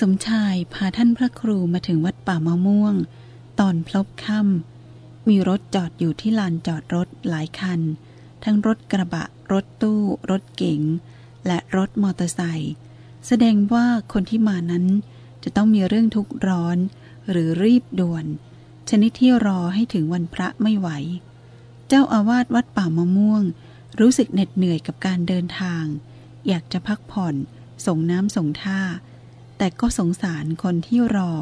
สมชายพาท่านพระครูมาถึงวัดป่ามะม่วง ตอนพลบค่ำมีรถจอดอยู่ที่ลานจอดรถหลายคัน ทั้งรถกระบะ รถตู้ รถเก๋ง และรถมอเตอร์ไซค์แสดงว่าคนที่มานั้นจะต้องมีเรื่องทุกข์ร้อน หรือรีบด่วน ชนิดที่รอให้ถึงวันพระไม่ไหว เจ้าอาวาสวัดป่ามะม่วง รู้สึกเหน็ดเหนื่อยกับการเดินทาง อยากจะพักผ่อนส่งน้ำส่งท่า แต่ก็สงสารคนที่รอ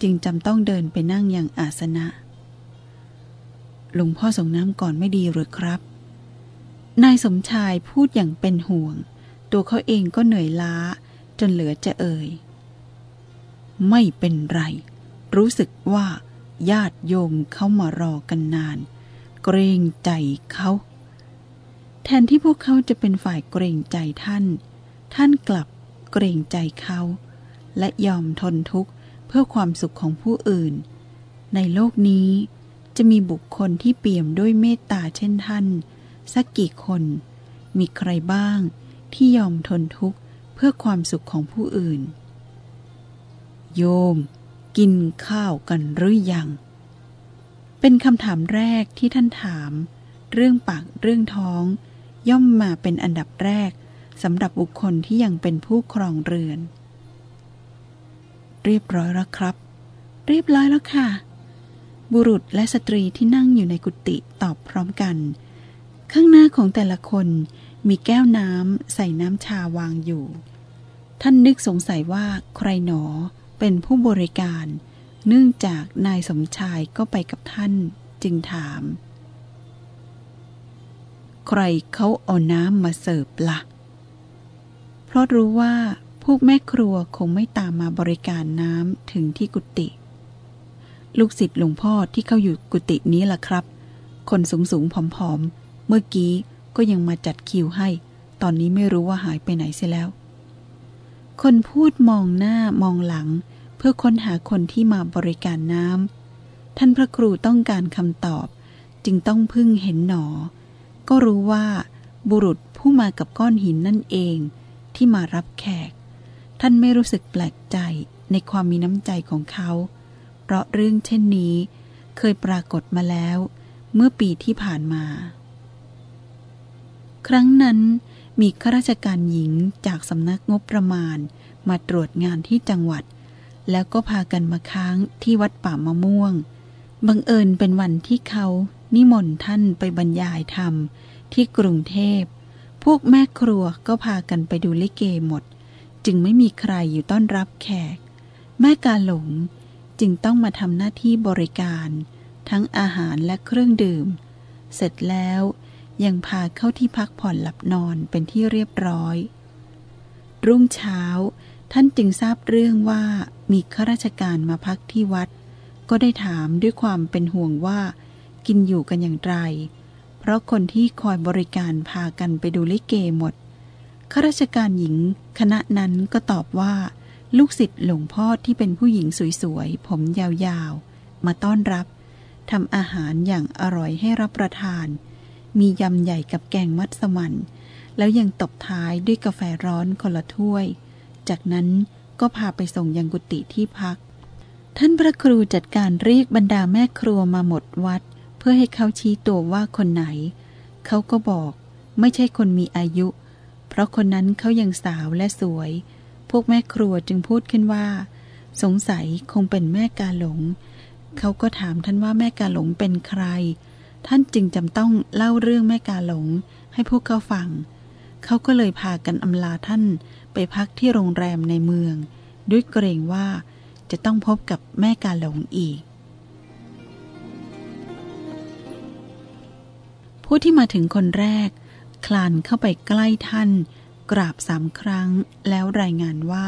จึงจำต้องเดินไปนั่งอย่างอาสนะ หลวงพ่อส่งน้ำก่อนไม่ดีหรือครับ นายสมชายพูดอย่างเป็นห่วง ตัวเขาเองก็เหนื่อยล้า จนเหลือจะเอ่ย ไม่เป็นไร รู้สึกว่าญาติโยมเขามารอกันนาน เกรงใจเขา แทนที่พวกเขาจะเป็นฝ่ายเกรงใจท่าน ท่านกลับเกรงใจเขา และยอมทนทุกข์เพื่อความสุขของผู้อื่น ในโลกนี้จะมีบุคคลที่เปี่ยมด้วยเมตตาเช่นท่าน สักกี่คน มีใครบ้างที่ยอมทนทุกข์เพื่อความสุขของผู้อื่น โยม กินข้าวกันหรือยัง เป็นคำถามแรกที่ท่านถาม เรื่องปากเรื่องท้อง ย่อมมาเป็นอันดับแรกสำหรับบุคคลที่ยังเป็นผู้ครองเรือน เรียบร้อยแล้วครับ เรียบร้อยแล้วค่ะ บุรุษและสตรีที่นั่งอยู่ในกุฏิตอบพร้อมกัน ข้างหน้าของแต่ละคนมีแก้วน้ำใส่น้ำชาวางอยู่ ท่านนึกสงสัยว่าใครหนอเป็นผู้บริการ เนื่องจากนายสมชายก็ไปกับท่านจึงถาม ใครเขาเอาน้ำมาเสิร์ฟละ่ะ เพราะรู้ว่า วกแม่ครัวคงไม่ตามมาบริการน้ำถึงที่กุฏิลูกศิษย์หลวงพ่อที่เข้าอยู่กุฏินี้ล่ะครับ คนสูงสูงผอมๆ เมื่อกี้ก็ยังมาจัดคิวให้ ตอนนี้ไม่รู้ว่าหายไปไหนเสียแล้ว คนพูดมองหน้ามองหลัง เพื่อค้นหาคนที่มาบริการน้ำท่านพระครูต้องการคำตอบ จึงต้องพึ่งเห็นหนอ ก็รู้ว่าบุรุษผู้มากับก้อนหินนั่นเองที่มารับแขก ท่านไม่รู้สึกแปลกใจในความมีน้ำใจของเขา เพราะเรื่องเช่นนี้เคยปรากฏมาแล้ว เมื่อปีที่ผ่านมา ครั้งนั้นมีข้าราชการหญิงจากสำนักงบประมาณมาตรวจงานที่จังหวัด แล้วก็พากันมาค้างที่วัดป่ามะม่วง บังเอิญเป็นวันที่เขานิมนต์ท่านไปบรรยายธรรมที่กรุงเทพ พวกแม่ครัวก็พากันไปดูลิเกหมด จึงไม่มีใครอยู่ต้อนรับแขก แม่กาหลงจึงต้องมาทำหน้าที่บริการ ทั้งอาหารและเครื่องดื่ม เสร็จแล้วยังพาเข้าที่พักผ่อนหลับนอนเป็นที่เรียบร้อย รุ่งเช้าท่านจึงทราบเรื่องว่ามีข้าราชการมาพักที่วัด ก็ได้ถามด้วยความเป็นห่วงว่า กินอยู่กันอย่างไร เพราะคนที่คอยบริการพากันไปดูลิเกหมดข้าราชการหญิง คณะนั้นก็ตอบว่า ลูกศิษย์หลวงพ่อที่เป็นผู้หญิงสวยๆ ผมยาวๆ มาต้อนรับทำอาหารอย่างอร่อยให้รับประทาน มียำใหญ่กับแกงมัสมั่น แล้วยังตบท้ายด้วยกาแฟร้อนคนละถ้วย จากนั้นก็พาไปส่งยังกุฏิที่พัก ท่านพระครูจัดการเรียกบรรดาแม่ครัวมาหมดวัด เพื่อให้เขาชี้ตัวว่าคนไหน เขาก็บอก ไม่ใช่คนมีอายุ ราะคนนั้นเขายังสาวและสวย พวกแม่ครัวจึงพูดขึ้นว่า สงสัยคงเป็นแม่กาหลง เขาก็ถามท่านว่าแม่กาหลงเป็นใคร ท่านจึงจำต้องเล่าเรื่องแม่กาหลงให้พวกเขาฟัง เขาก็เลยพากันอำลาท่านไปพักที่โรงแรมในเมือง ด้วยเกรงว่าจะต้องพบกับแม่กาหลงอีก ผู้ที่มาถึงคนแรก คลานเข้าไปใกล้ท่าน กราบสามครั้งแล้วรายงานว่า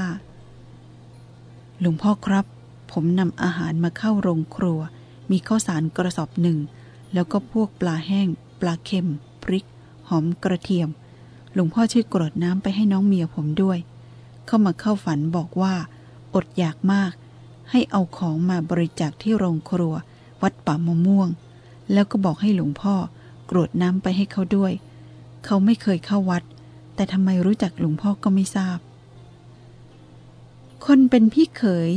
หลวงพ่อครับ ผมนำอาหารมาเข้าโรงครัว มีข้าวสารกระสอบหนึ่ง แล้วก็พวกปลาแห้ง ปลาเค็ม พริก หอมกระเทียม หลวงพ่อช่วยกรดน้ำไปให้น้องเมียผมด้วย เข้ามาเข้าฝันบอกว่า อดอยากมาก ให้เอาของมาบริจาคที่โรงครัว วัดป่ามะม่วง แล้วก็บอกให้หลวงพ่อกรวดน้ำไปให้เขาด้วย เขาไม่เคยเข้าวัด แต่ทำไมรู้จักหลวงพ่อก็ไม่ทราบ คนเป็นพี่เขย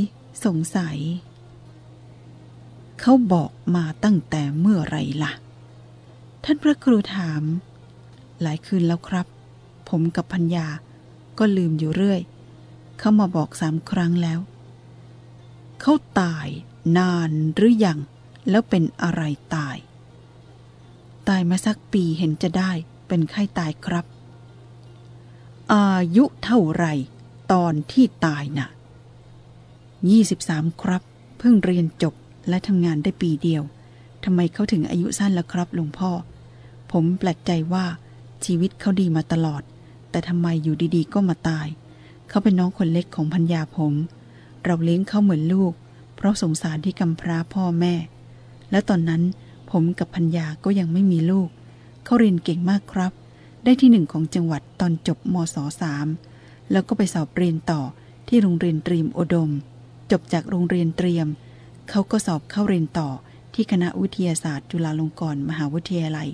สงสัย เขาบอกมาตั้งแต่เมื่อไรล่ะ ท่านพระครูถาม หลายคืนแล้วครับ ผมกับพัญญาก็ลืมอยู่เรื่อย เขามาบอกสามครั้งแล้ว เขาตายนานหรือยังแล้วเป็นอะไรตาย ตายมาสักปีเห็นจะได้ เป็นไข้ตายครับ อายุเท่าไรตอนที่ตายนะ่ะ23 ครับ เพิ่งเรียนจบและทำงานได้ปีเดียวทำไมเขาถึงอายุสั้นแล้วครับหลวงพ่อ ผมแปลกใจว่าชีวิตเขาดีมาตลอด แต่ทำไมอยู่ดีๆ ก็มาตาย เขาเป็นน้องคนเล็กของพัญญาผม เราเลี้ยงเขาเหมือนลูก เพราะสงสารที่กำพร้าพ่อแม่ และตอนนั้นผมกับพัญญาก็ยังไม่มีลูก เขาเรียนเก่งมากครับ ได้ที่หนึ่งของจังหวัดตอนจบมศสามแล้วก็ไปสอบเรียนต่อที่โรงเรียนเตรียมอุดม จบจากโรงเรียนเตรียม เขาก็สอบเข้าเรียนต่อที่คณะวิทยาศาสตร์ จุฬาลงกรณ์มหาวิทยาลัย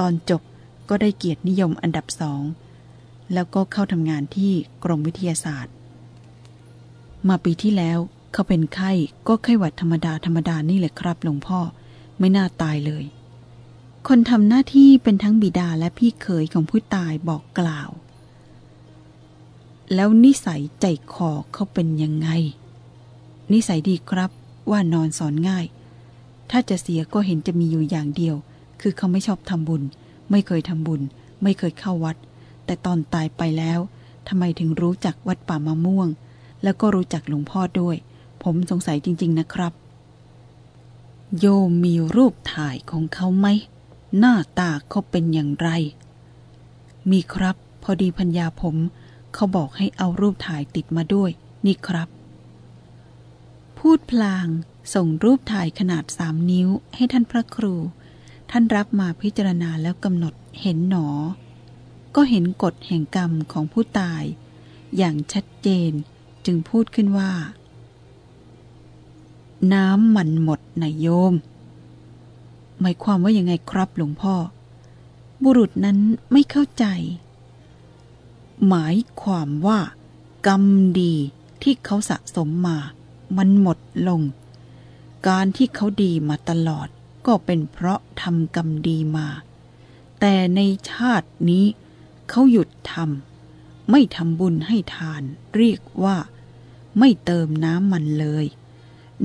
ตอนจบก็ได้เกียรตินิยมอันดับสอง แล้วก็เข้าทำงานที่กรมวิทยาศาสตร์ มาปีที่แล้วเขาเป็นไข้ก็ไข้หวัดธรรมดาธรรมดานี่แหละครับหลวงพ่อไม่น่าตายเลย คนทำหน้าที่เป็นทั้งบิดาและพี่เขยของผู้ตายบอกกล่าว แล้วนิสัยใจคอเขาเป็นยังไง นิสัยดีครับว่านอนสอนง่าย ถ้าจะเสียก็เห็นจะมีอยู่อย่างเดียว คือเขาไม่ชอบทำบุญ ไม่เคยทำบุญ ไม่เคยเข้าวัด แต่ตอนตายไปแล้วทำไมถึงรู้จักวัดป่ามะม่วง แล้วก็รู้จักหลวงพ่อด้วย ผมสงสัยจริง ๆ นะครับ โยมมีรูปถ่ายของเขาไหม หน้าตาเขาเป็นอย่างไร มีครับ พอดีพัญญาผมเขาบอกให้เอารูปถ่ายติดมาด้วย นี่ครับ พูดพลางส่งรูปถ่ายขนาดสามนิ้วให้ท่านพระครู ท่านรับมาพิจารณาแล้วกำหนดเห็นหนอ ก็เห็นกฎแห่งกรรมของผู้ตาย อย่างชัดเจนจึงพูดขึ้นว่า น้ำมันหมดนายโยม หมายความว่ายังไงครับหลวงพ่อ บุรุษนั้นไม่เข้าใจ หมายความว่า กรรมดีที่เขาสะสมมา มันหมดลง การที่เขาดีมาตลอดก็เป็นเพราะทำกรรมดีมา แต่ในชาตินี้เขาหยุดทำไม่ทำบุญให้ทาน เรียกว่า ไม่เติมน้ำมันเลย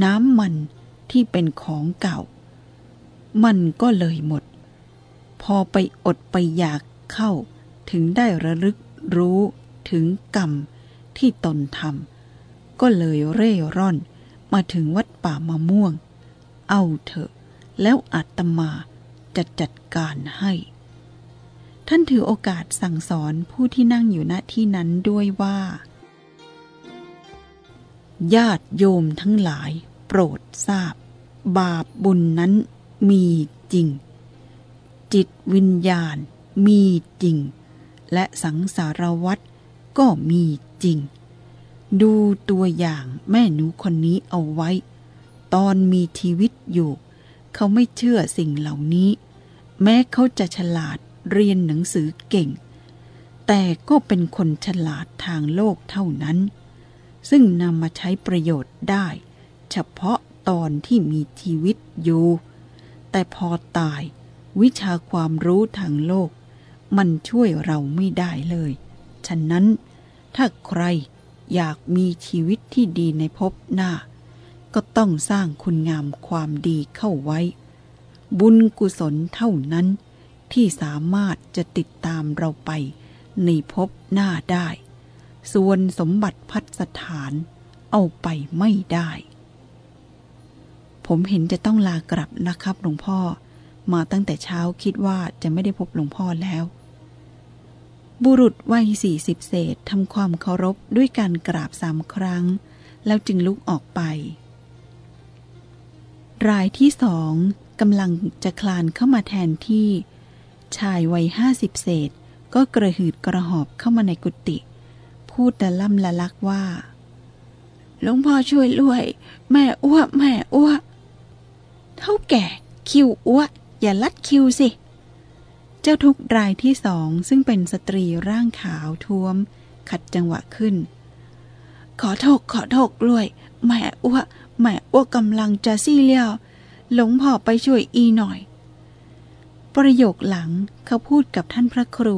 น้ำมันที่เป็นของเก่า มันก็เลยหมด พอไปอดไปอยากเข้า ถึงได้ระลึกรู้ถึงกรรมที่ตนทำก็เลยเร่ร่อนมาถึงวัดป่ามะม่วง เอาเถอะ แล้วอาตมาจะจัดการให้ ท่านถือโอกาสสั่งสอนผู้ที่นั่งอยู่ณที่นั้นด้วยว่า ญาติโยมทั้งหลายโปรดทราบ บาปบุญนั้น มีจริง จิตวิญญาณมีจริง และสังสารวัตรก็มีจริง ดูตัวอย่างแม่หนูคนนี้เอาไว้ ตอนมีชีวิตอยู่ เขาไม่เชื่อสิ่งเหล่านี้ แม้เขาจะฉลาดเรียนหนังสือเก่ง แต่ก็เป็นคนฉลาดทางโลกเท่านั้น ซึ่งนำมาใช้ประโยชน์ได้ เฉพาะตอนที่มีชีวิตอยู่ แต่พอตาย วิชาความรู้ทางโลก มันช่วยเราไม่ได้เลย ฉะนั้น ถ้าใครอยากมีชีวิตที่ดีในภพหน้า ก็ต้องสร้างคุณงามความดีเข้าไว้ บุญกุศลเท่านั้น ที่สามารถจะติดตามเราไปในภพหน้าได้ ส่วนสมบัติพัฒสถานเอาไปไม่ได้ ผมเห็นจะต้องลากลับนะครับหลวงพ่อ มาตั้งแต่เช้าคิดว่าจะไม่ได้พบหลวงพ่อแล้ว บุรุษวัยสี่สิบเศษทำความเคารพด้วยการกราบสามครั้ง แล้วจึงลุกออกไป รายที่สองกำลังจะคลานเข้ามาแทนที่ ชายวัยห้าสิบเศษก็กระหืดกระหอบเข้ามาในกุฏิพูดละล่ำละลักว่าหลวงพ่อช่วยด้วย แม่อ้วแม่อ้ว เท่าแก่คิวอ้วอย่าลัดคิวสิ เจ้าทุกรายที่สองซึ่งเป็นสตรีร่างขาวท้วม ขัดจังหวะขึ้น ขอโทษขอโทษกล้วยแม่อ้วแม่อ้วกำลังจะซี่เลี้ยวหลงพ่อไปช่วยอีหน่อย ประโยคหลังเขาพูดกับท่านพระครู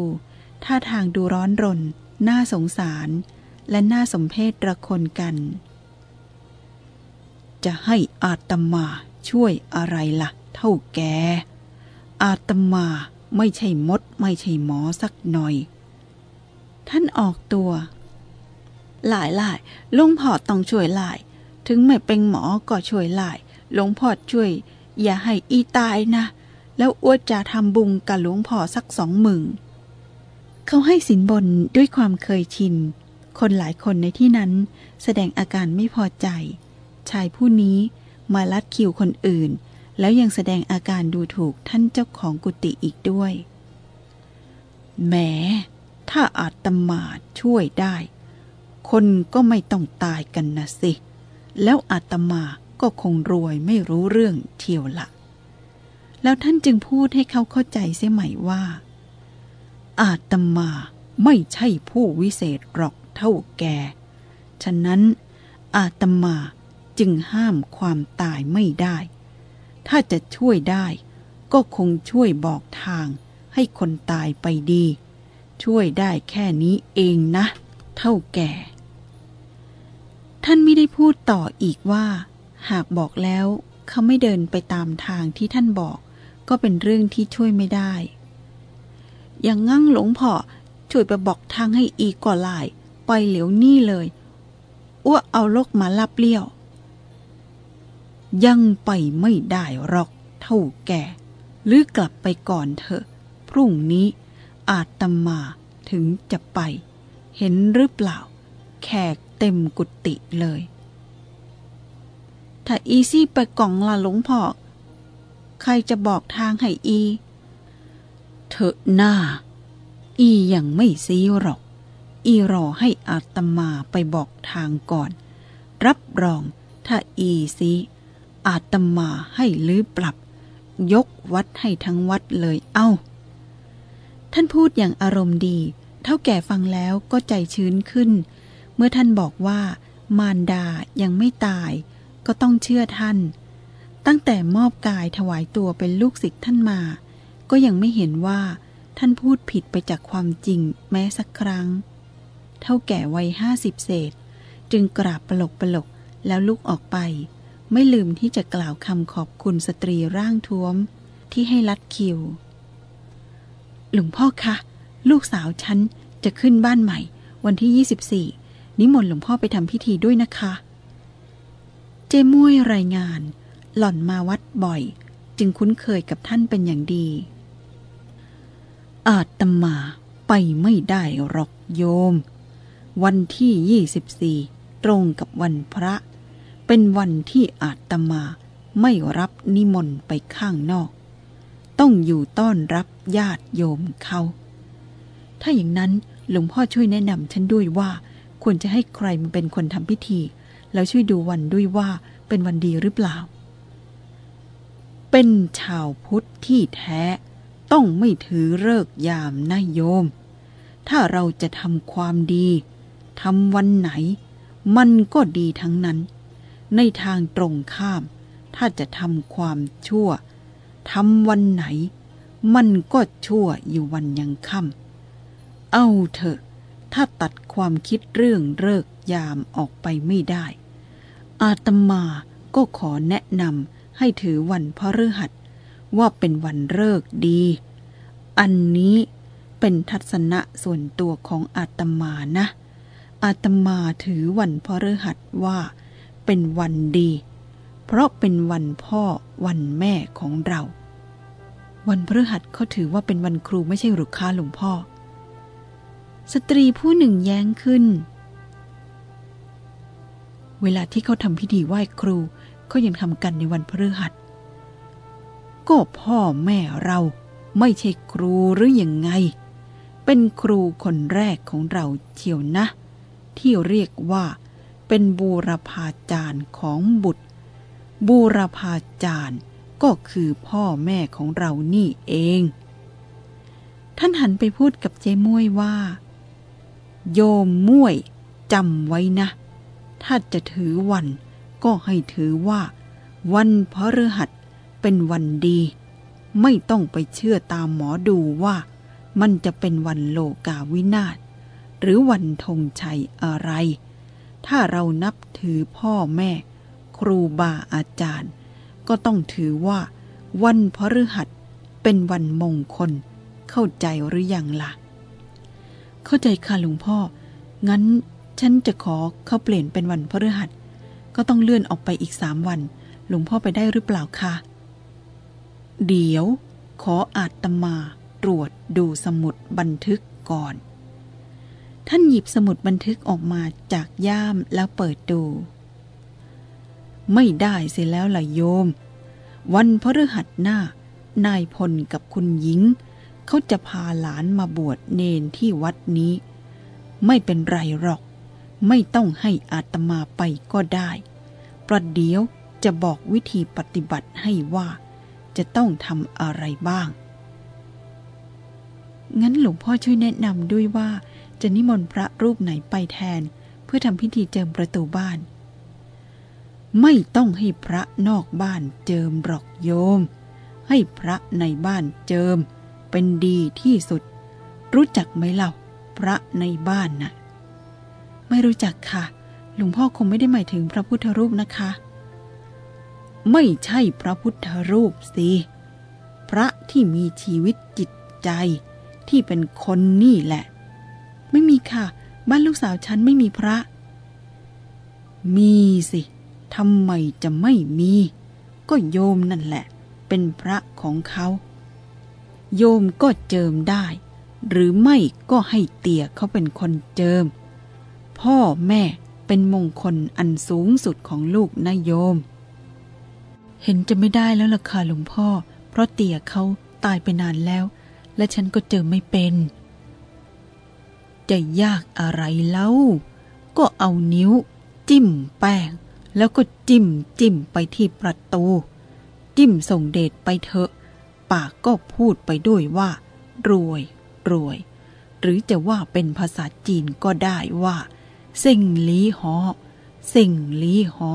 ท่าทางดูร้อนรน น่าสงสาร และน่าสมเพชระคนกัน จะให้อาตมา ช่วยอะไรละ่ะ เท่าแก อาตมาไม่ใช่มดไม่ใช่หมอสักหน่อย ท่านออกตัว หลายหลายลุงพ่อต้องช่วยหลาย ถึงไม่เป็นหมอก็ช่วยหลายหลวงพ่อช่วย อย่าให้อีตายนะ แล้วอ้วจะทำบุญกับหลวงพ่อสักสองหมื่นเขาให้สินบนด้วยความเคยชิน คนหลายคนในที่นั้นแสดงอาการไม่พอใจ ชายผู้นี้ มาลัดคิวคนอื่น แล้วยังแสดงอาการดูถูกท่านเจ้าของกุฏิอีกด้วยแหมถ้าอาตมาช่วยได้ คนก็ไม่ต้องตายกันนะสิ แล้วอาตมาก็คงรวยไม่รู้เรื่องเที่ยวละ แล้วท่านจึงพูดให้เขาเข้าใจเสียใหม่ว่า อาตมาไม่ใช่ผู้วิเศษหรอกเท่าแก ฉะนั้นอาตมา จึงห้ามความตายไม่ได้ ถ้าจะช่วยได้ ก็คงช่วยบอกทางให้คนตายไปดี ช่วยได้แค่นี้เองนะ เท่าแก่ ท่านไม่ได้พูดต่ออีกว่า หากบอกแล้วเขาไม่เดินไปตามทางที่ท่านบอก ก็เป็นเรื่องที่ช่วยไม่ได้ อย่างงั้งหลงพอช่วยไปบอกทางให้อีกก่อลาย ไปเหลียวนี่เลยอ้วเอาลกมาลับเลี้ยว ยังไปไม่ได้หรอกเท่าแก่ หรือกลับไปก่อนเถอะ พรุ่งนี้อาตมาถึงจะไป เห็นหรือเปล่า แขกเต็มกุฏิเลย ถ้าอีซี่ไปกล่องละหลวงพ่อ ใครจะบอกทางให้อี เถอะหน้า อียังไม่ซีหรอก อีรอให้อาตมาไปบอกทางก่อน รับรองถ้าอีซี อาตมาให้ลื้อปรับ ยกวัดให้ทั้งวัดเลยเอ้า ท่านพูดอย่างอารมณ์ดี เท่าแก่ฟังแล้วก็ใจชื้นขึ้น เมื่อท่านบอกว่ามารดายังไม่ตาย ก็ต้องเชื่อท่าน ตั้งแต่มอบกายถวายตัวเป็นลูกศิษย์ท่านมา ก็ยังไม่เห็นว่าท่านพูดผิดไปจากความจริงแม้สักครั้ง เท่าแก่วัยห้าสิบเศษ จึงกราบปลกปลกแล้วลุกออกไป ไม่ลืมที่จะกล่าวคำขอบคุณสตรีร่างท้วมที่ให้ลัดคิว หลวงพ่อคะ ลูกสาวฉันจะขึ้นบ้านใหม่ วันที่ 24 นิมนต์หลวงพ่อไปทำพิธีด้วยนะคะ เจมุ้ยรายงาน หล่อนมาวัดบ่อย จึงคุ้นเคยกับท่านเป็นอย่างดี อาตมาไปไม่ได้หรอกโยม วันที่ 24 ตรงกับวันพระ เป็นวันที่อาตมาไม่รับนิมนต์ไปข้างนอก ต้องอยู่ต้อนรับญาติโยมเขา ถ้าอย่างนั้นหลวงพ่อช่วยแนะนำฉันด้วยว่า ควรจะให้ใครมาเป็นคนทำพิธี แล้วช่วยดูวันด้วยว่าเป็นวันดีหรือเปล่า เป็นชาวพุทธที่แท้ ต้องไม่ถือเลิกยามนะโยม ถ้าเราจะทำความดีทำวันไหน มันก็ดีทั้งนั้น ในทางตรงข้าม ถ้าจะทำความชั่วทำวันไหน มันก็ชั่วอยู่วันยังค่ำเอาเถอะ ถ้าตัดความคิดเรื่องเลิกยามออกไปไม่ได้ อาตมาก็ขอแนะนำให้ถือวันพฤหัส ว่าเป็นวันเลิกดี อันนี้เป็นทัศนะส่วนตัวของอาตมานะ อาตมาถือวันพฤหัสว่า เป็นวันดี เพราะเป็นวันพ่อวันแม่ของเรา วันพฤหัสเขาถือว่าเป็นวันครูไม่ใช่หรือคะหลวงพ่อ สตรีผู้หนึ่งแย้งขึ้น เวลาที่เขาทำพิธีไหว้ครูเขายังทำกันในวันพฤหัส ก็พ่อแม่เราไม่ใช่ครูหรืออยังไง เป็นครูคนแรกของเราเชียวนะ ที่เรียกว่า เป็นบูรพาจารย์ของบุตร บูรพาจารย์ก็คือพ่อแม่ของเรานี่เอง ท่านหันไปพูดกับเจ๊ม้วยว่า โยมม้วยจำไว้นะ ถ้าจะถือวันก็ให้ถือว่า วันพฤหัสเป็นวันดี ไม่ต้องไปเชื่อตามหมอดูว่า มันจะเป็นวันโลกาวินาศหรือวันธงชัยอะไร ถ้าเรานับถือพ่อแม่ ครูบาอาจารย์ ก็ต้องถือว่า วันพฤหัสเป็นวันมงคล เข้าใจหรือยังละ่ะ เข้าใจค่ะหลวงพ่อ งั้นฉันจะขอเขาเปลี่ยนเป็นวันพฤหัส ก็ต้องเลื่อนออกไปอีกสามวัน หลวงพ่อไปได้หรือเปล่าคะเดี๋ยว ขออาตมาตรวจดูสมุดบันทึกก่อน ท่านหยิบสมุดบันทึกออกมาจากย่ามแล้วเปิดดู ไม่ได้เสียแล้วล่ะโยม วันพฤหัสหน้า นายพลกับคุณหญิง เขาจะพาหลานมาบวชเนนที่วัดนี้ ไม่เป็นไรหรอก ไม่ต้องให้อาตมาไปก็ได้ ประเดี๋ยวจะบอกวิธีปฏิบัติให้ว่า จะต้องทำอะไรบ้าง งั้นหลวงพ่อช่วยแนะนำด้วยว่า จะนิมนต์พระรูปไหนไปแทน เพื่อทำพิธีเจิมประตูบ้าน ไม่ต้องให้พระนอกบ้านเจิมหรอกโยม ให้พระในบ้านเจิม เป็นดีที่สุด รู้จักไหมเล่าพระในบ้านน่ะ ไม่รู้จักค่ะ หลวงพ่อคงไม่ได้หมายถึงพระพุทธรูปนะคะ ไม่ใช่พระพุทธรูปสิพระที่มีชีวิตจิตใจที่เป็นคนนี่แหละ ไม่มีค่ะ บ้านลูกสาวฉันไม่มีพระ มีสิทำไมจะไม่มี ก็โยมนั่นแหละ เป็นพระของเขา โยมก็เจิมได้ หรือไม่ก็ให้เตี่ยเขาเป็นคนเจิม พ่อแม่เป็นมงคลอันสูงสุดของลูกนะโยม เห็นจะไม่ได้แล้วล่ะค่ะหลวงพ่อ เพราะเตี่ยเขาตายไปนานแล้ว และฉันก็เจอไม่เป็น จะยากอะไรเล่า ก็เอานิ้ว จิ้มแป้ง แล้วก็จิ้มจิ้มไปที่ประตู จิ้มส่งเดชไปเถอะ ปากก็พูดไปด้วยว่า รวยรวย หรือจะว่าเป็นภาษาจีนก็ได้ว่าเซิงลีหอเซิงลีหอ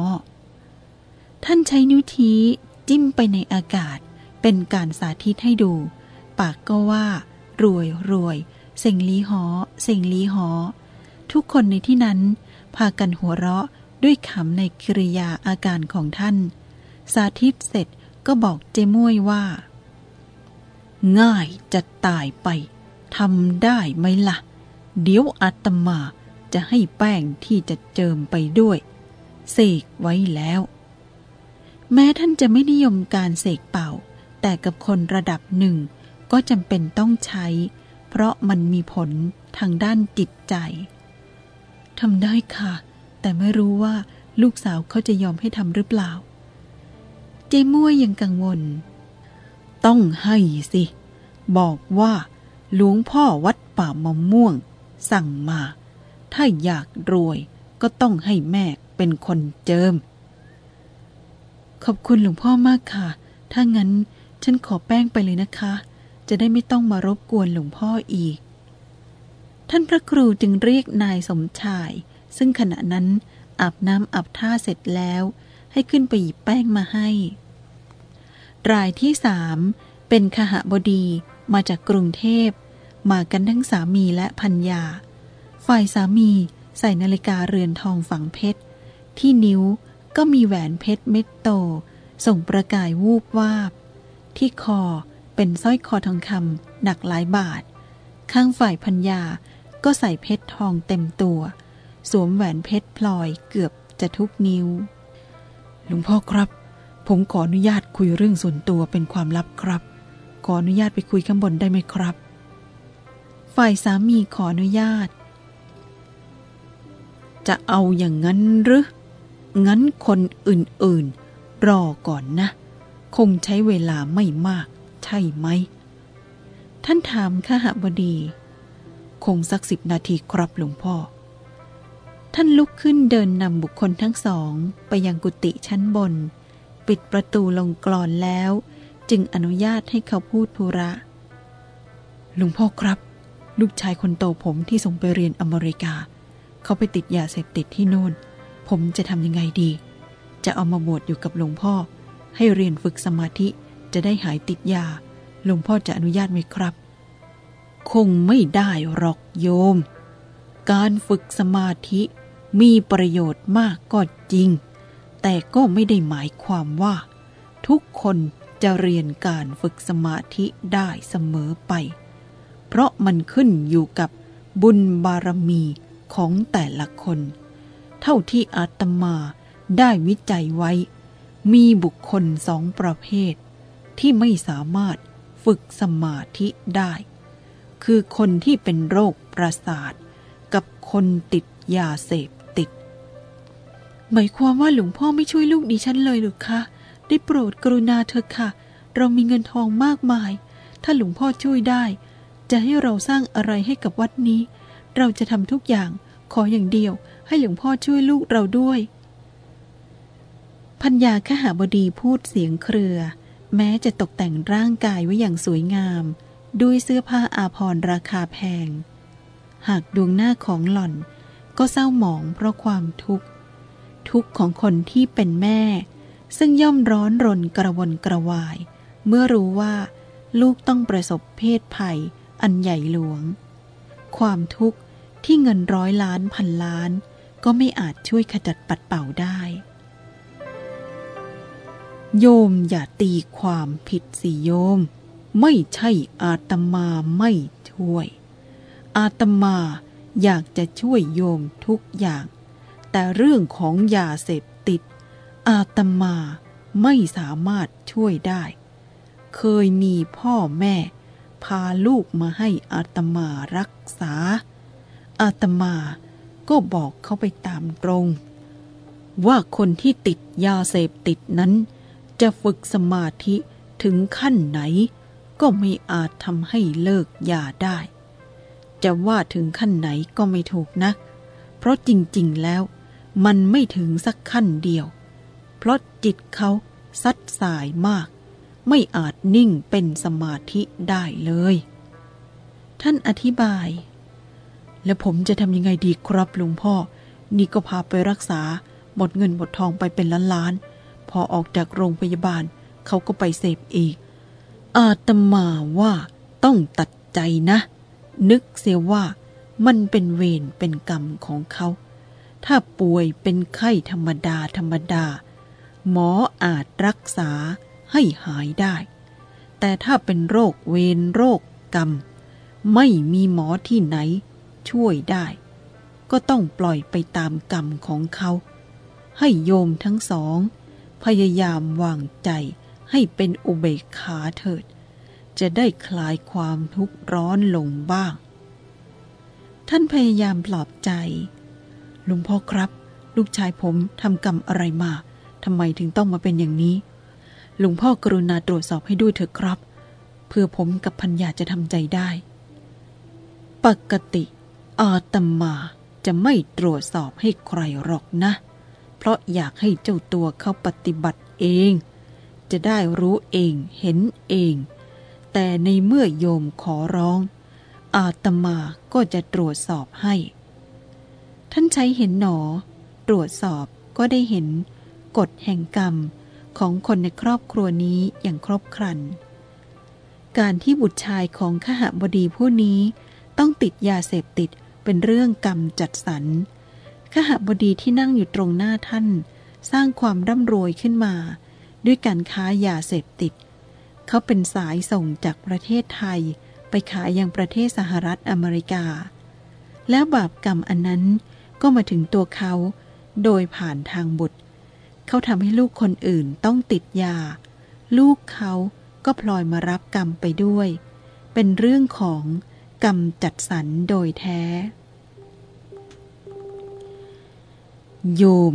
ท่านใช้นิ้วชี้จิ้มไปในอากาศ เป็นการสาธิตให้ดู ปากก็ว่า รวยรวย เซิงลีหอเซิงลีหอ ทุกคนในที่นั้น พากันหัวเราะด้วยขำในกิริยาอาการของท่าน สาธิตเสร็จก็บอกเจม่วยว่า ง่ายจะตายไปทำได้ไหมละ่ะ เดี๋ยวอาตมาจะให้แป้งที่จะเจิมไปด้วยเสกไว้แล้ว แม้ท่านจะไม่นิยมการเสกเป่า แต่กับคนระดับหนึ่งก็จำเป็นต้องใช้ ราะมันมีผลทางด้านจิตใจทำได้ค่ะ แต่ไม่รู้ว่าลูกสาวเขาจะยอมให้ทำหรือเปล่า เจมั่วยังกังวล ต้องให้สิ บอกว่า หลวงพ่อวัดป่ามะม่วง สั่งมา ถ้าอยากรวยก็ต้องให้แม่เป็นคนเจิม ขอบคุณหลวงพ่อมากค่ะ ถ้างั้นฉันขอแป้งไปเลยนะคะ จะได้ไม่ต้องมารบกวนหลวงพ่ออีก ท่านพระครูจึงเรียกนายสมชาย ซึ่งขณะนั้นอาบน้ำอาบท่าเสร็จแล้ว ให้ขึ้นไปหยิบแป้งมาให้ รายที่สามเป็นขหบดีมาจากกรุงเทพ มากันทั้งสามีและพัญญาฝ่ายสามีใส่นาฬิกาเรือนทองฝังเพชร ที่นิ้วก็มีแหวนเพชรเม็ดโต ส่งประกายวูบวาบ ที่คอ เป็นสร้อยคอทองคำหนักหลายบาท ข้างฝ่ายพัญญาก็ใส่เพชรทองเต็มตัว สวมแหวนเพชรพลอยเกือบจะทุกนิ้ว หลวงพ่อครับ ผมขออนุญาตคุยเรื่องส่วนตัวเป็นความลับครับ ขออนุญาตไปคุยข้างบนได้ไหมครับ ฝ่ายสามีขออนุญาต จะเอาอย่างนั้นหรือ งั้นคนอื่นๆ รอก่อนนะ คงใช้เวลาไม่มาก ใช่ไหม ท่านถามขหบดี คงสักสิบนาทีครับหลวงพ่อ ท่านลุกขึ้นเดินนำบุคคลทั้งสอง ไปยังกุฏิชั้นบน ปิดประตูลงกรอนแล้ว จึงอนุญาตให้เขาพูดธุระหลวงพ่อครับ ลูกชายคนโตผมที่ส่งไปเรียนอเมริกา เขาไปติดยาเสพติดที่โน่นผผมจะทำยังไงดี จะเอามาบวชอยู่กับหลวงพ่อ ให้เรียนฝึกสมาธิ จะได้หายติดยา หลวงพ่อจะอนุญาตไหมครับ คงไม่ได้หรอกโยม การฝึกสมาธิมีประโยชน์มากก็จริง แต่ก็ไม่ได้หมายความว่า ทุกคนจะเรียนการฝึกสมาธิได้เสมอไป เพราะมันขึ้นอยู่กับบุญบารมีของแต่ละคน เท่าที่อาตมาได้วิจัยไว้ มีบุคคลสองประเภท ที่ไม่สามารถฝึกสมาธิได้ คือคนที่เป็นโรคประสาท กับคนติดยาเสพติด หมายความว่าหลวงพ่อไม่ช่วยลูกดิฉันเลยหรือคะ ได้โปรดกรุณาเถอะค่ะ เรามีเงินทองมากมาย ถ้าหลวงพ่อช่วยได้ จะให้เราสร้างอะไรให้กับวัดนี้ เราจะทำทุกอย่างขออย่างเดียว ให้หลวงพ่อช่วยลูกเราด้วยพัญญาขหาบดีพูดเสียงเครือ แม้จะตกแต่งร่างกายไว้อย่างสวยงาม ด้วยเสื้อผ้าอาภรณ์ราคาแพง หากดวงหน้าของหล่อนก็เศร้าหมองเพราะความทุกข์ ทุกข์ของคนที่เป็นแม่ ซึ่งย่อมร้อนรนกระวนกระวาย เมื่อรู้ว่าลูกต้องประสบเพศภัยอันใหญ่หลวง ความทุกข์ที่เงินร้อยล้านพันล้าน ก็ไม่อาจช่วยขจัดปัดเป่าได้ โยมอย่าตีความผิดสิโยม ไม่ใช่อาตมาไม่ช่วย อาตมาอยากจะช่วยโยมทุกอย่าง แต่เรื่องของยาเสพติด อาตมาไม่สามารถช่วยได้ เคยมีพ่อแม่ พาลูกมาให้อาตมารักษา อาตมาก็บอกเขาไปตามตรง ว่าคนที่ติดยาเสพติดนั้น จะฝึกสมาธิถึงขั้นไหน ก็ไม่อาจทำให้เลิกยาได้ จะว่าถึงขั้นไหนก็ไม่ถูกนะ เพราะจริง ๆ แล้ว มันไม่ถึงสักขั้นเดียว เพราะจิตเขาซัดสายมาก ไม่อาจนิ่งเป็นสมาธิได้เลย ท่านอธิบาย แล้วผมจะทำยังไงดีครับหลวงพ่อ นี่ก็พาไปรักษาหมดเงินหมดทองไปเป็นล้านล้านๆ พอออกจากโรงพยาบาล เขาก็ไปเสพอีก อาตมาว่าต้องตัดใจนะ นึกเสียว่ามันเป็นเวรเป็นกรรมของเขา ถ้าป่วยเป็นไข้ธรรมดาธรรมดา หมออาจรักษาให้หายได้ แต่ถ้าเป็นโรคเวรโรคกรรม ไม่มีหมอที่ไหน ช่วยได้ ก็ต้องปล่อยไปตามกรรมของเขา ให้โยมทั้งสอง พยายามวางใจให้เป็นอุเบกขาเถิด จะได้คลายความทุกข์ร้อนลงบ้าง ท่านพยายามปลอบใจลวงพ่อครับ ลูกชายผมทำกรรมอะไรมาทำไมถึงต้องมาเป็นอย่างนี้ลวงพ่อกรุณาตรวจสอบให้ด้วยเถอะครับ เพื่อผมกับพัญญาจะทำใจได้ ปกติอาตมาจะไม่ตรวจสอบให้ใครหรอกนะ เพราะอยากให้เจ้าตัวเขาปฏิบัติเอง จะได้รู้เองเห็นเอง แต่ในเมื่อโยมขอร้อง อาตมาก็จะตรวจสอบให้ ท่านใช้เห็นหนอ ตรวจสอบก็ได้เห็นกฎแห่งกรรมของคนในครอบครัวนี้อย่างครบครัน การที่บุตรชายของขหบดีผู้นี้ต้องติดยาเสพติดเป็นเรื่องกรรมจัดสรร ขหบดีที่นั่งอยู่ตรงหน้าท่าน สร้างความร่ำรวยขึ้นมา ด้วยการค้ายาเสพติด เขาเป็นสายส่งจากประเทศไทย ไปขายยังประเทศสหรัฐอเมริกา แล้วบาปกรรมอันนั้นก็มาถึงตัวเขา โดยผ่านทางบุตร เขาทำให้ลูกคนอื่นต้องติดยา ลูกเขาก็พลอยมารับกรรมไปด้วย เป็นเรื่องของกรรมจัดสรรโดยแท้ โยม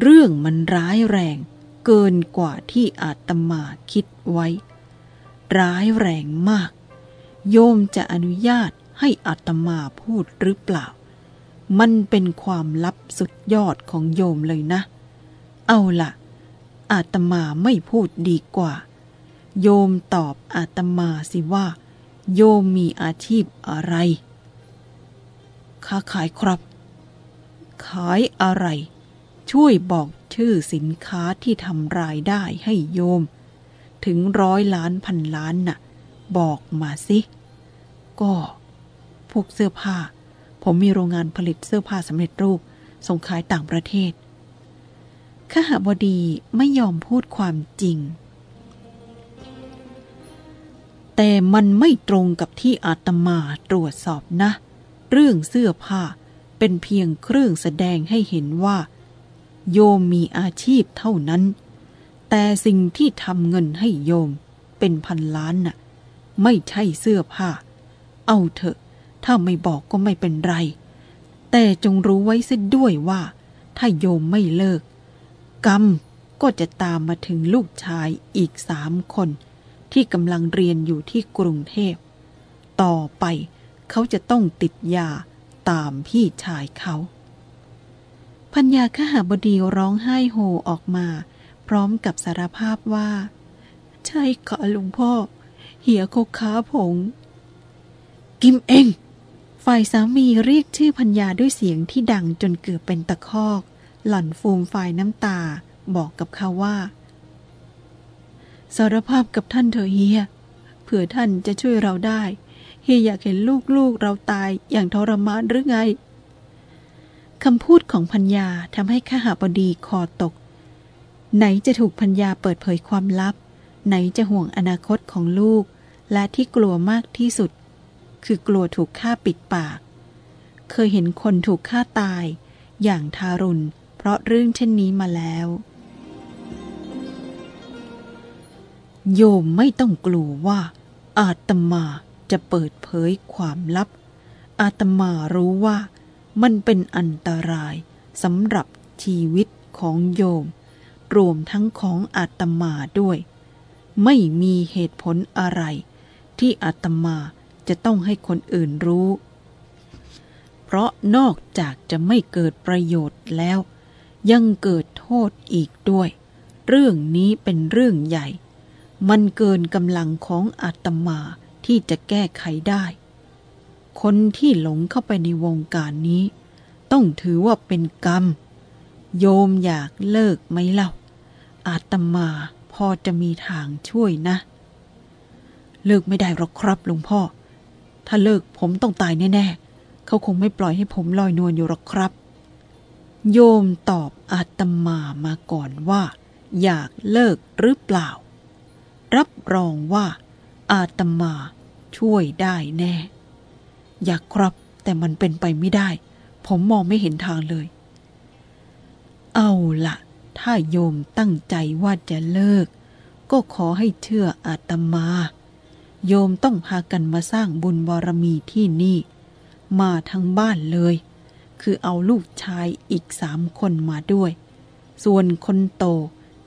เรื่องมันร้ายแรง เกินกว่าที่อาตมาคิดไว้ ร้ายแรงมาก โยมจะอนุญาตให้อาตมาพูดหรือเปล่า มันเป็นความลับสุดยอดของโยมเลยนะ เอาละอาตมาไม่พูดดีกว่า โยมตอบอาตมาสิว่า โยมมีอาชีพอะไร ค้าขายครับ ขายอะไร ช่วยบอกชื่อสินค้าที่ทำรายได้ให้โยม ถึงร้อยล้านพันล้านน่ะ บอกมาสิก็พวกเสื้อผ้า ผมมีโรงงานผลิตเสื้อผ้าสำเร็จรูป ส่งขายต่างประเทศขหบดีไม่ยอมพูดความจริง แต่มันไม่ตรงกับที่อาตมาตรวจสอบนะ เรื่องเสื้อผ้า เป็นเพียงเครื่องแสดงให้เห็นว่า โยมมีอาชีพเท่านั้น แต่สิ่งที่ทำเงินให้โยมเป็นพันล้านน่ะ ไม่ใช่เสื้อผ้า เอาเถอะ ถ้าไม่บอกก็ไม่เป็นไร แต่จงรู้ไว้เสียด้วยว่า ถ้าโยมไม่เลิก กรรมก็จะตามมาถึงลูกชายอีกสามคน ที่กำลังเรียนอยู่ที่กรุงเทพ ต่อไปเขาจะต้องติดยา ตามพี่ชายเขาพัญญาขหาบดีร้องไห้โฮออกมา พร้อมกับสารภาพว่า ใช่ค่ะลวงพ่อ เหียโคค้าผง กิมเอง ฝ่ายสามีเรียกชื่อพัญญาด้วยเสียงที่ดังจนเกือบเป็นตะคอก หล่อนฟูมฝ่ายน้ำตา บอกกับเขาว่า สารภาพกับท่านเถอะเฮียเผื่อท่านจะช่วยเราได้ ฮียอยากเห็นลูกๆเราตายอย่างทรมานหรือไงคำพูดของพัญญาทำให้ข้าหาบดีคอตก ไหนจะถูกพัญญาเปิดเผยความลับ ไหนจะห่วงอนาคตของลูก และที่กลัวมากที่สุด คือกลัวถูกฆ่าปิดปาก เคยเห็นคนถูกฆ่าตาย อย่างทารุณ เพราะเรื่องเช่นนี้มาแล้ว โยมไม่ต้องกลัวว่า อาตมา จะเปิดเผยความลับ อาตมารู้ว่ามันเป็นอันตรายสำหรับชีวิตของโยม รวมทั้งของอาตมาด้วย ไม่มีเหตุผลอะไร ที่อาตมาจะต้องให้คนอื่นรู้ เพราะนอกจากจะไม่เกิดประโยชน์แล้ว ยังเกิดโทษอีกด้วย เรื่องนี้เป็นเรื่องใหญ่ มันเกินกำลังของอาตมา ที่จะแก้ไขได้ คนที่หลงเข้าไปในวงการนี้ ต้องถือว่าเป็นกรรม โยมอยากเลิกไหมเล่า อาตมาพอจะมีทางช่วยนะ เลิกไม่ได้หรอกครับหลวงพ่อ ถ้าเลิกผมต้องตายแน่ๆ เขาคงไม่ปล่อยให้ผมลอยนวลอยู่หรอกครับ โยมตอบอาตมามาก่อนว่า อยากเลิกหรือเปล่า รับรองว่า อาตมาช่วยได้แน่ อยากครับแต่มันเป็นไปไม่ได้ ผมมองไม่เห็นทางเลย เอาละถ้าโยมตั้งใจว่าจะเลิก ก็ขอให้เชื่ออาตมา โยมต้องพากันมาสร้างบุญบารมีที่นี่ มาทั้งบ้านเลย คือเอาลูกชายอีกสามคนมาด้วย ส่วนคนโต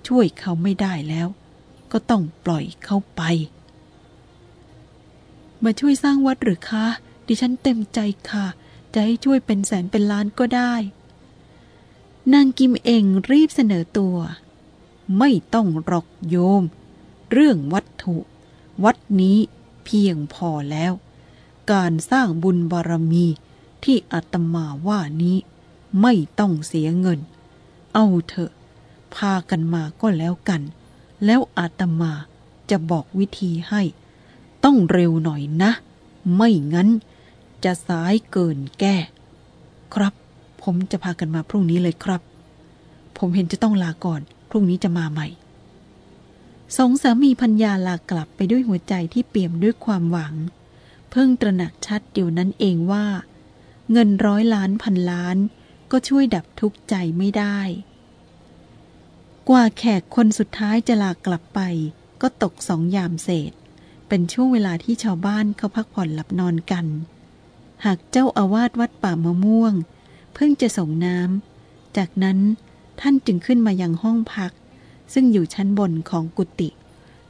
ช่วยเขาไม่ได้แล้ว ก็ต้องปล่อยเขาไป มาช่วยสร้างวัดหรือคะ ดิฉันเต็มใจค่ะ จะให้ช่วยเป็นแสนเป็นล้านก็ได้ นางกิมเองรีบเสนอตัว ไม่ต้องหรอกโยม เรื่องวัตถุ วัดนี้เพียงพอแล้ว การสร้างบุญบารมีที่อาตมาว่านี้ ไม่ต้องเสียเงิน เอาเถอะ พากันมาก็แล้วกัน แล้วอาตมาจะบอกวิธีให้ ต้องเร็วหน่อยนะ ไม่งั้น จะสายเกินแก้ ครับ ผมจะพากันมาพรุ่งนี้เลยครับ ผมเห็นจะต้องลาก่อน พรุ่งนี้จะมาใหม่สองสามีพัญญาลากลับไปด้วยหัวใจที่เปี่ยมด้วยความหวัง เพิ่งตระหนักชัดเดี๋ยวนั้นเองว่า เงินร้อยล้านพันล้าน ก็ช่วยดับทุกข์ใจไม่ได้ กว่าแขกคนสุดท้ายจะลากลับไป ก็ตกสองยามเศษ เป็นช่วงเวลาที่ชาวบ้านเขาพักผ่อนหลับนอนกัน หากเจ้าอาวาสวัดป่ามะม่วง เพิ่งจะส่งน้ำจากนั้นท่านจึงขึ้นมายังห้องพัก ซึ่งอยู่ชั้นบนของกุฏิ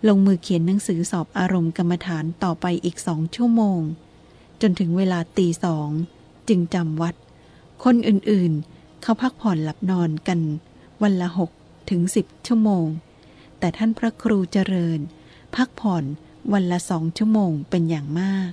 ลงมือเขียนหนังสือสอบอารมณ์กรรมฐานต่อไปอีกสองชั่วโมง จนถึงเวลาตีสอง จึงจำวัด คนอื่นๆ เขาพักผ่อนหลับนอนกัน วันละหกถึงสิบชั่วโมง แต่ท่านพระครูเจริญ พักผ่อน วันละสองชั่วโมงเป็นอย่างมาก